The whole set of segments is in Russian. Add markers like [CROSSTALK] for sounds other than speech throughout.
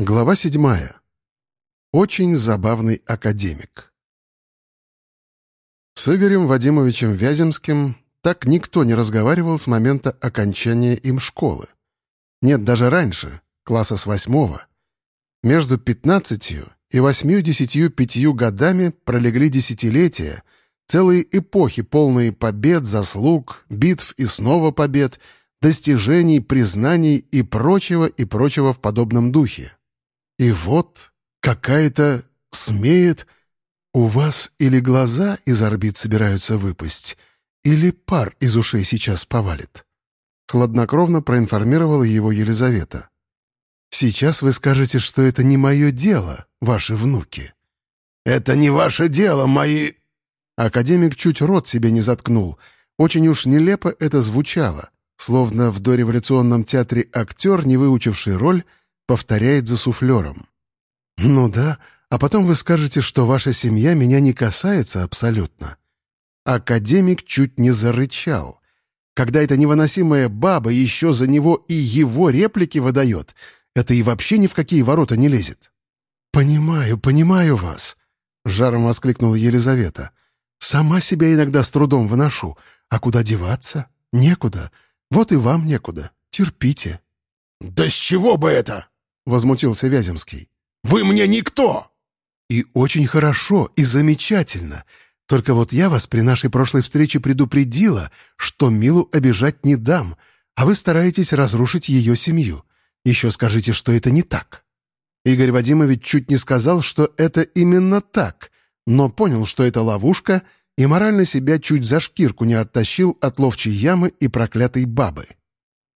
Глава седьмая. Очень забавный академик. С Игорем Вадимовичем Вяземским так никто не разговаривал с момента окончания им школы. Нет, даже раньше, класса с восьмого. Между пятнадцатью и восьмью-десятью пятью годами пролегли десятилетия, целые эпохи, полные побед, заслуг, битв и снова побед, достижений, признаний и прочего и прочего в подобном духе. И вот какая-то смеет... У вас или глаза из орбит собираются выпасть, или пар из ушей сейчас повалит. Хладнокровно проинформировала его Елизавета. «Сейчас вы скажете, что это не мое дело, ваши внуки». «Это не ваше дело, мои...» Академик чуть рот себе не заткнул. Очень уж нелепо это звучало, словно в дореволюционном театре актер, не выучивший роль, повторяет за суфлером. «Ну да, а потом вы скажете, что ваша семья меня не касается абсолютно». Академик чуть не зарычал. Когда эта невыносимая баба еще за него и его реплики выдает, это и вообще ни в какие ворота не лезет. «Понимаю, понимаю вас», — жаром воскликнула Елизавета. «Сама себя иногда с трудом выношу. А куда деваться? Некуда. Вот и вам некуда. Терпите». «Да с чего бы это?» Возмутился Вяземский. «Вы мне никто!» «И очень хорошо, и замечательно. Только вот я вас при нашей прошлой встрече предупредила, что Милу обижать не дам, а вы стараетесь разрушить ее семью. Еще скажите, что это не так». Игорь Вадимович чуть не сказал, что это именно так, но понял, что это ловушка, и морально себя чуть за шкирку не оттащил от ловчей ямы и проклятой бабы.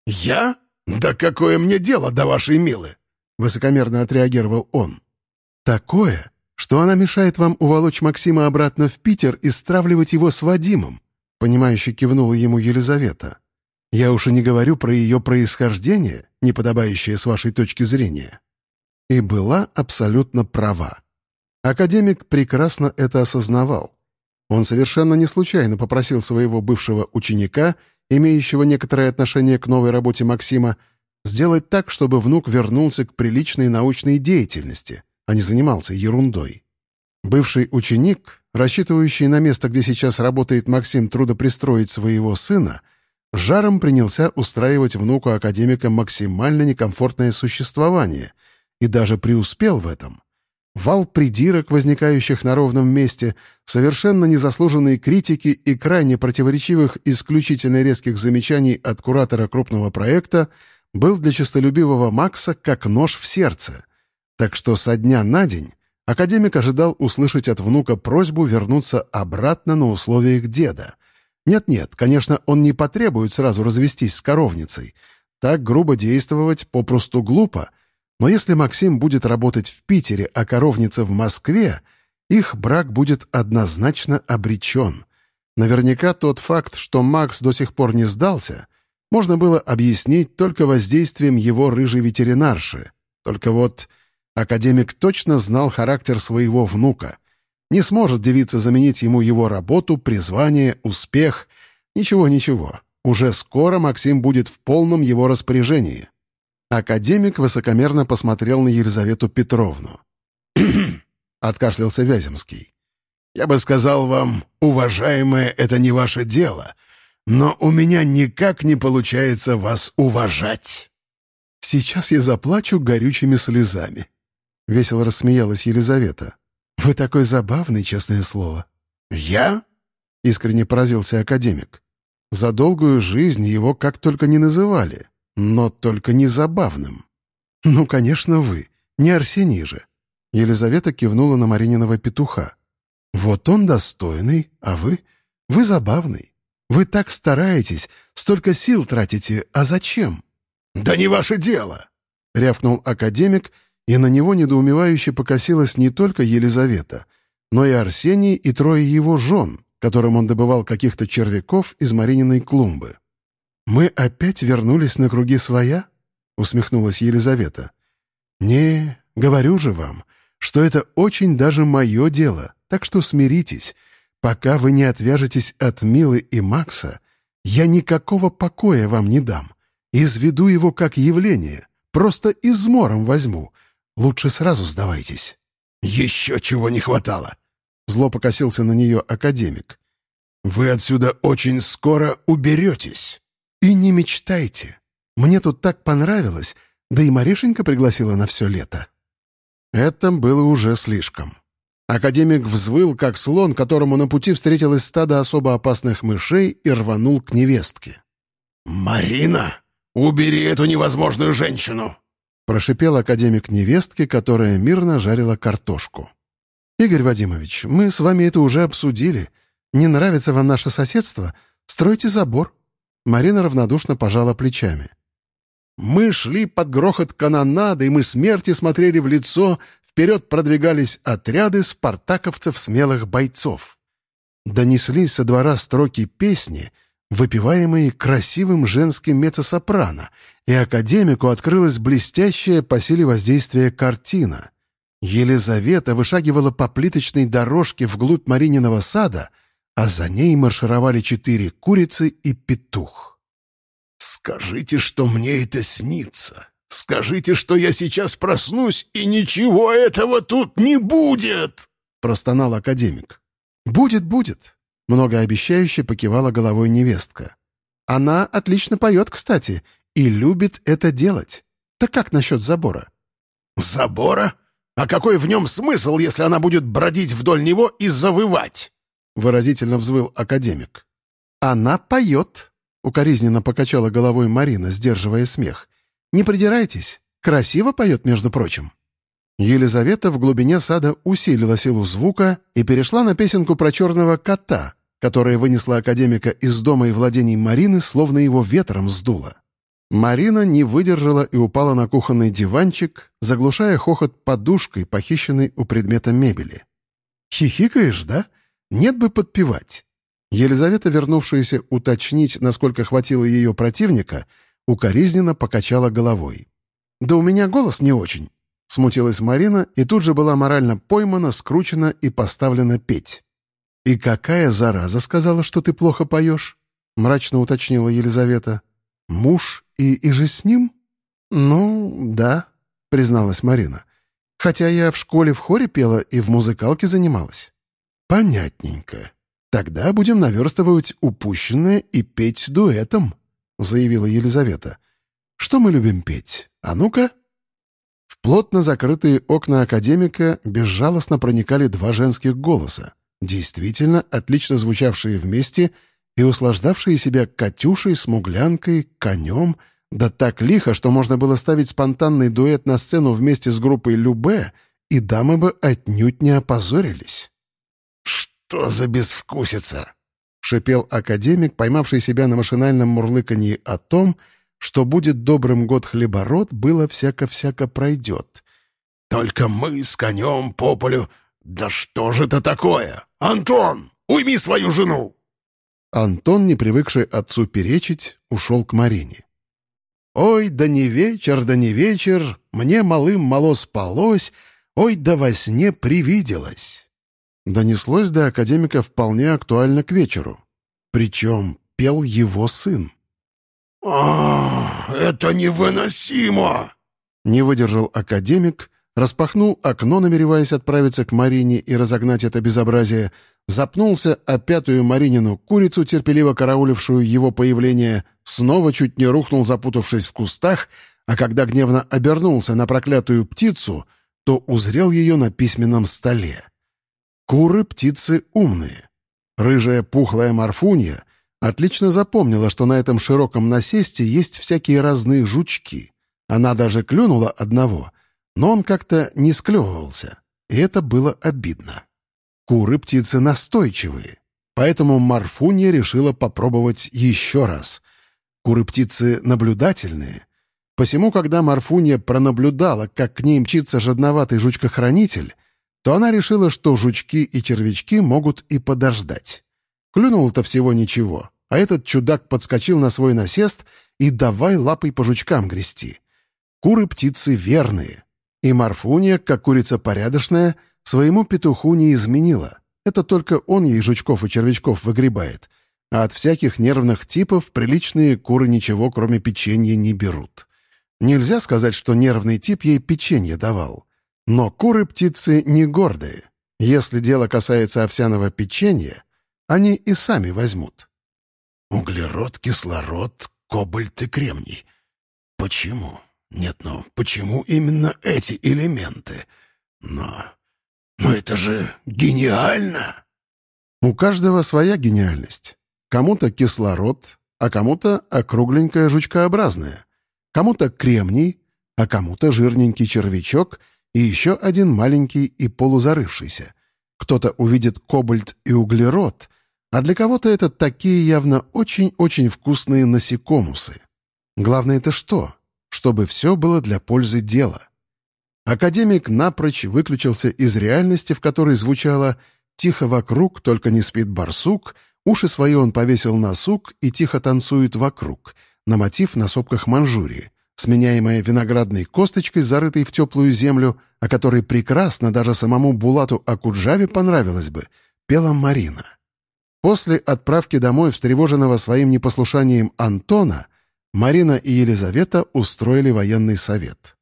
«Я? Да какое мне дело до вашей Милы? — высокомерно отреагировал он. «Такое, что она мешает вам уволочь Максима обратно в Питер и стравливать его с Вадимом», — понимающе кивнула ему Елизавета. «Я уж и не говорю про ее происхождение, неподобающее с вашей точки зрения». И была абсолютно права. Академик прекрасно это осознавал. Он совершенно не случайно попросил своего бывшего ученика, имеющего некоторое отношение к новой работе Максима, Сделать так, чтобы внук вернулся к приличной научной деятельности, а не занимался ерундой. Бывший ученик, рассчитывающий на место, где сейчас работает Максим, трудопристроить своего сына, жаром принялся устраивать внуку академика максимально некомфортное существование и даже преуспел в этом. Вал придирок, возникающих на ровном месте, совершенно незаслуженные критики и крайне противоречивых исключительно резких замечаний от куратора крупного проекта был для честолюбивого Макса как нож в сердце. Так что со дня на день академик ожидал услышать от внука просьбу вернуться обратно на условиях деда. Нет-нет, конечно, он не потребует сразу развестись с коровницей. Так грубо действовать попросту глупо. Но если Максим будет работать в Питере, а коровница в Москве, их брак будет однозначно обречен. Наверняка тот факт, что Макс до сих пор не сдался, можно было объяснить только воздействием его рыжей ветеринарши. Только вот академик точно знал характер своего внука. Не сможет девица заменить ему его работу, призвание, успех. Ничего-ничего. Уже скоро Максим будет в полном его распоряжении. Академик высокомерно посмотрел на Елизавету Петровну. [CLEARS THROAT] откашлялся Вяземский. «Я бы сказал вам, уважаемая, это не ваше дело, но у меня никак не получается вас уважать». «Сейчас я заплачу горючими слезами», — весело рассмеялась Елизавета. «Вы такой забавный, честное слово». «Я?» — искренне поразился академик. За долгую жизнь его как только не называли, но только не забавным. «Ну, конечно, вы, не Арсений же». Елизавета кивнула на Марининого петуха. «Вот он достойный, а вы? Вы забавный. Вы так стараетесь, столько сил тратите, а зачем?» «Да не ваше дело!» — рявкнул академик, и на него недоумевающе покосилась не только Елизавета, но и Арсений и трое его жен, которым он добывал каких-то червяков из Марининой клумбы. «Мы опять вернулись на круги своя?» — усмехнулась Елизавета. «Не, говорю же вам, что это очень даже мое дело, так что смиритесь. Пока вы не отвяжетесь от Милы и Макса, я никакого покоя вам не дам. Изведу его как явление, просто измором возьму. Лучше сразу сдавайтесь». «Еще чего не хватало!» Зло покосился на нее академик. «Вы отсюда очень скоро уберетесь». «И не мечтайте. Мне тут так понравилось, да и Марешенька пригласила на все лето». Это было уже слишком. Академик взвыл, как слон, которому на пути встретилось стадо особо опасных мышей и рванул к невестке. «Марина, убери эту невозможную женщину!» Прошипел академик невестки, которая мирно жарила картошку. «Игорь Вадимович, мы с вами это уже обсудили. Не нравится вам наше соседство? Стройте забор». Марина равнодушно пожала плечами. Мы шли под грохот канонады, и мы смерти смотрели в лицо, вперед продвигались отряды спартаковцев смелых бойцов. Донеслись со двора строки песни, выпиваемые красивым женским меццо-сопрано, и академику открылась блестящая по силе воздействия картина. Елизавета вышагивала по плиточной дорожке вглубь Марининого сада, а за ней маршировали четыре курицы и петух. «Скажите, что мне это снится. Скажите, что я сейчас проснусь, и ничего этого тут не будет!» — простонал академик. «Будет, будет», — многообещающе покивала головой невестка. «Она отлично поет, кстати, и любит это делать. Так как насчет забора?» «Забора? А какой в нем смысл, если она будет бродить вдоль него и завывать?» — выразительно взвыл академик. «Она поет», — укоризненно покачала головой Марина, сдерживая смех. «Не придирайтесь. Красиво поет, между прочим». Елизавета в глубине сада усилила силу звука и перешла на песенку про черного кота, которая вынесла академика из дома и владений Марины, словно его ветром сдуло. Марина не выдержала и упала на кухонный диванчик, заглушая хохот подушкой, похищенной у предмета мебели. «Хихикаешь, да? Нет бы подпевать. Елизавета, вернувшаяся уточнить, насколько хватило ее противника, укоризненно покачала головой. «Да у меня голос не очень», — смутилась Марина и тут же была морально поймана, скручена и поставлена петь. «И какая зараза сказала, что ты плохо поешь?» — мрачно уточнила Елизавета. «Муж и, и же с ним?» «Ну, да», — призналась Марина. «Хотя я в школе в хоре пела и в музыкалке занималась». «Понятненько», «Тогда будем наверстывать упущенное и петь дуэтом», — заявила Елизавета. «Что мы любим петь? А ну-ка!» В плотно закрытые окна академика безжалостно проникали два женских голоса, действительно отлично звучавшие вместе и услаждавшие себя Катюшей, смуглянкой, конем, да так лихо, что можно было ставить спонтанный дуэт на сцену вместе с группой «Любе», и дамы бы отнюдь не опозорились. «Что за безвкусица?» — шипел академик, поймавший себя на машинальном мурлыканье о том, что будет добрым год хлебород, было всяко-всяко пройдет. «Только мы с конем по полю... Да что же это такое? Антон, уйми свою жену!» Антон, не привыкший отцу перечить, ушел к Марине. «Ой, да не вечер, да не вечер, мне малым мало спалось, ой, да во сне привиделось». Донеслось до академика вполне актуально к вечеру. Причем пел его сын. «А, это невыносимо!» Не выдержал академик, распахнул окно, намереваясь отправиться к Марине и разогнать это безобразие, запнулся о пятую Маринину курицу, терпеливо караулившую его появление, снова чуть не рухнул, запутавшись в кустах, а когда гневно обернулся на проклятую птицу, то узрел ее на письменном столе. Куры — птицы умные. Рыжая пухлая морфунья отлично запомнила, что на этом широком насесте есть всякие разные жучки. Она даже клюнула одного, но он как-то не склевывался, и это было обидно. Куры — птицы настойчивые, поэтому Марфунья решила попробовать еще раз. Куры-птицы наблюдательные. Посему, когда Марфунья пронаблюдала, как к ней мчится жадноватый жучкохранитель, то она решила, что жучки и червячки могут и подождать. Клюнул-то всего ничего, а этот чудак подскочил на свой насест и давай лапой по жучкам грести. Куры-птицы верные. И Марфуния, как курица порядочная, своему петуху не изменила. Это только он ей жучков и червячков выгребает. А от всяких нервных типов приличные куры ничего, кроме печенья, не берут. Нельзя сказать, что нервный тип ей печенье давал. Но куры-птицы не гордые. Если дело касается овсяного печенья, они и сами возьмут. Углерод, кислород, кобальт и кремний. Почему? Нет, ну почему именно эти элементы? Но... Но это же гениально! У каждого своя гениальность. Кому-то кислород, а кому-то округленькая жучкообразная. Кому-то кремний, а кому-то жирненький червячок и еще один маленький и полузарывшийся. Кто-то увидит кобальт и углерод, а для кого-то это такие явно очень-очень вкусные насекомусы. Главное это что? Чтобы все было для пользы дела. Академик напрочь выключился из реальности, в которой звучало «Тихо вокруг, только не спит барсук», уши свои он повесил на сук и тихо танцует вокруг, на мотив на сопках Манчжурии, сменяемая виноградной косточкой, зарытой в теплую землю, о которой прекрасно даже самому Булату Акуджаве понравилось бы, пела Марина. После отправки домой встревоженного своим непослушанием Антона, Марина и Елизавета устроили военный совет.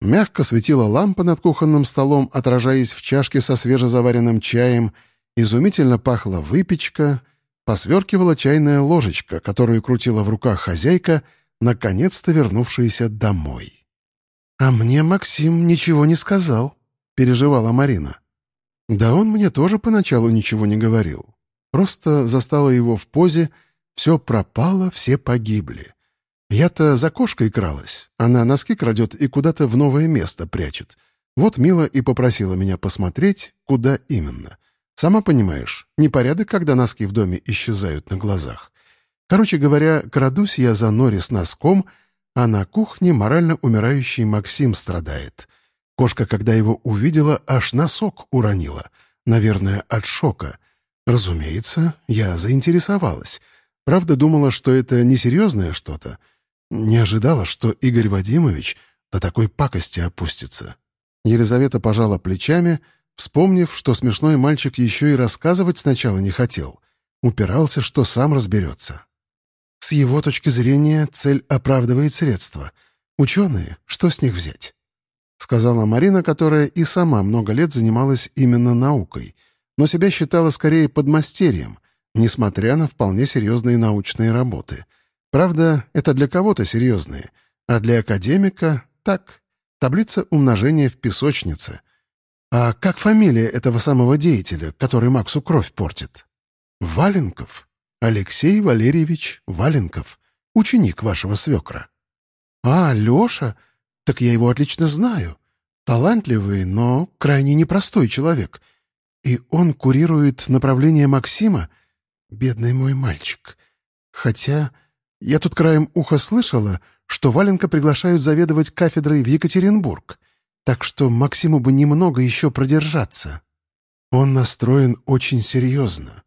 Мягко светила лампа над кухонным столом, отражаясь в чашке со свежезаваренным чаем, изумительно пахла выпечка, посверкивала чайная ложечка, которую крутила в руках хозяйка, наконец-то вернувшаяся домой. «А мне Максим ничего не сказал», — переживала Марина. «Да он мне тоже поначалу ничего не говорил. Просто застала его в позе «все пропало, все погибли». Я-то за кошкой кралась. Она носки крадет и куда-то в новое место прячет. Вот Мила и попросила меня посмотреть, куда именно. Сама понимаешь, непорядок, когда носки в доме исчезают на глазах. Короче говоря, крадусь я за Нори с носком, а на кухне морально умирающий Максим страдает. Кошка, когда его увидела, аж носок уронила. Наверное, от шока. Разумеется, я заинтересовалась. Правда, думала, что это несерьезное что-то — не ожидала, что Игорь Вадимович до такой пакости опустится. Елизавета пожала плечами, вспомнив, что смешной мальчик еще и рассказывать сначала не хотел. Упирался, что сам разберется. С его точки зрения цель оправдывает средства. Ученые, что с них взять? Сказала Марина, которая и сама много лет занималась именно наукой, но себя считала скорее подмастерьем, несмотря на вполне серьезные научные работы — Правда, это для кого-то серьезные, а для академика — так, таблица умножения в песочнице. А как фамилия этого самого деятеля, который Максу кровь портит? Валенков. Алексей Валерьевич Валенков, ученик вашего свекра. А, Леша? Так я его отлично знаю. Талантливый, но крайне непростой человек. И он курирует направление Максима? Бедный мой мальчик. Хотя... Я тут краем уха слышала, что Валенко приглашают заведовать кафедрой в Екатеринбург, так что Максиму бы немного еще продержаться. Он настроен очень серьезно.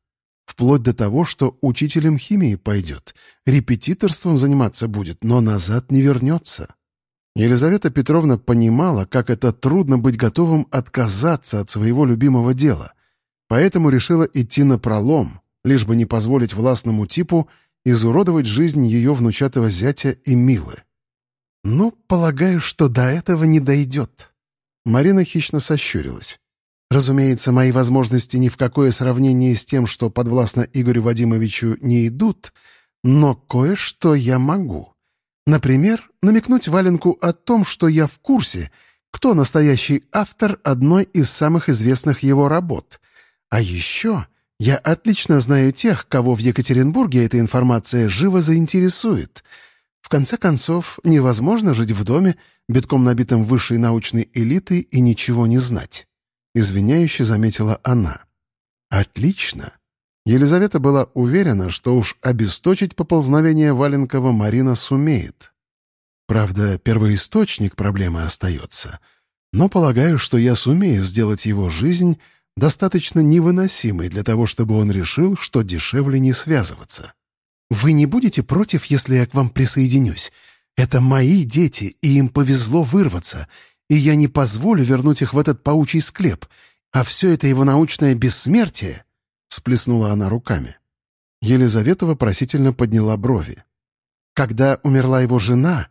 Вплоть до того, что учителем химии пойдет, репетиторством заниматься будет, но назад не вернется. Елизавета Петровна понимала, как это трудно быть готовым отказаться от своего любимого дела, поэтому решила идти на пролом, лишь бы не позволить властному типу изуродовать жизнь ее внучатого зятя и Милы. «Ну, полагаю, что до этого не дойдет». Марина хищно сощурилась. «Разумеется, мои возможности ни в какое сравнение с тем, что подвластно Игорю Вадимовичу, не идут, но кое-что я могу. Например, намекнуть Валенку о том, что я в курсе, кто настоящий автор одной из самых известных его работ. А еще я отлично знаю тех, кого в Екатеринбурге эта информация живо заинтересует. В конце концов, невозможно жить в доме, битком набитым высшей научной элитой, и ничего не знать. Извиняюще заметила она. Отлично. Елизавета была уверена, что уж обесточить поползновение Валенкова Марина сумеет. Правда, первоисточник проблемы остается. Но полагаю, что я сумею сделать его жизнь достаточно невыносимый для того, чтобы он решил, что дешевле не связываться. «Вы не будете против, если я к вам присоединюсь? Это мои дети, и им повезло вырваться, и я не позволю вернуть их в этот паучий склеп, а все это его научное бессмертие...» — всплеснула она руками. Елизавета вопросительно подняла брови. «Когда умерла его жена,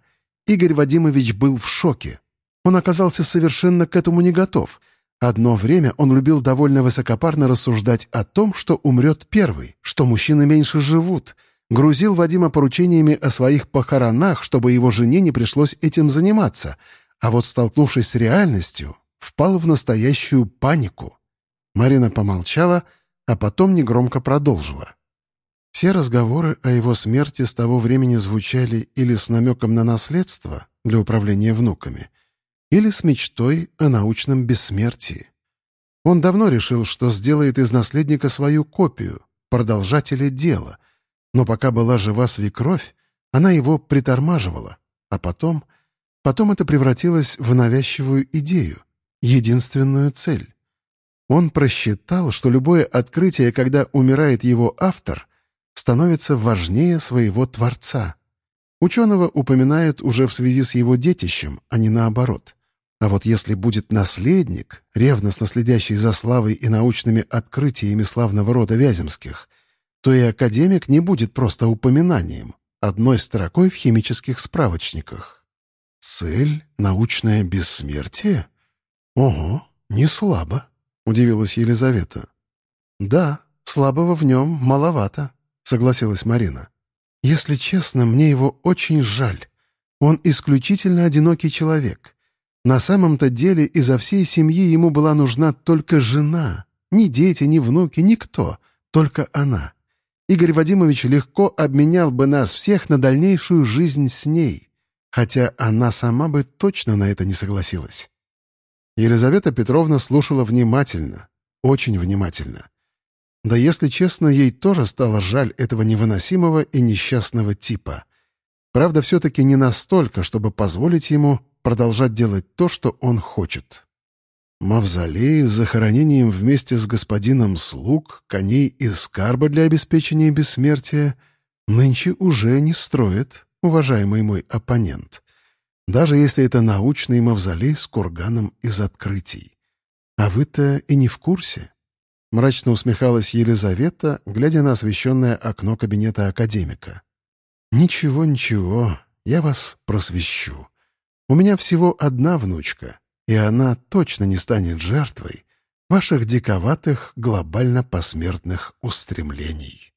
Игорь Вадимович был в шоке. Он оказался совершенно к этому не готов. Одно время он любил довольно высокопарно рассуждать о том, что умрет первый, что мужчины меньше живут. Грузил Вадима поручениями о своих похоронах, чтобы его жене не пришлось этим заниматься. А вот столкнувшись с реальностью, впал в настоящую панику. Марина помолчала, а потом негромко продолжила. Все разговоры о его смерти с того времени звучали или с намеком на наследство для управления внуками, или с мечтой о научном бессмертии. Он давно решил, что сделает из наследника свою копию, продолжателя дела, но пока была жива свекровь, она его притормаживала, а потом... Потом это превратилось в навязчивую идею, единственную цель. Он просчитал, что любое открытие, когда умирает его автор, становится важнее своего Творца. Ученого упоминают уже в связи с его детищем, а не наоборот. А вот если будет наследник, ревностно следящий за славой и научными открытиями славного рода Вяземских, то и академик не будет просто упоминанием, одной строкой в химических справочниках. Цель — научное бессмертие? Ого, не слабо. — удивилась Елизавета. «Да, слабого в нем маловато», — согласилась Марина. «Если честно, мне его очень жаль. Он исключительно одинокий человек. На самом-то деле изо всей семьи ему была нужна только жена. Ни дети, ни внуки, никто, только она. Игорь Вадимович легко обменял бы нас всех на дальнейшую жизнь с ней, хотя она сама бы точно на это не согласилась». Елизавета Петровна слушала внимательно, очень внимательно. Да если честно, ей тоже стало жаль этого невыносимого и несчастного типа. Правда, все-таки не настолько, чтобы позволить ему продолжать делать то, что он хочет. Мавзолей с захоронением вместе с господином слуг, коней и скарба для обеспечения бессмертия нынче уже не строит, уважаемый мой оппонент даже если это научный мавзолей с курганом из открытий. А вы-то и не в курсе. Мрачно усмехалась Елизавета, глядя на освещенное окно кабинета академика. «Ничего, ничего, я вас просвещу. У меня всего одна внучка, и она точно не станет жертвой ваших диковатых глобально посмертных устремлений».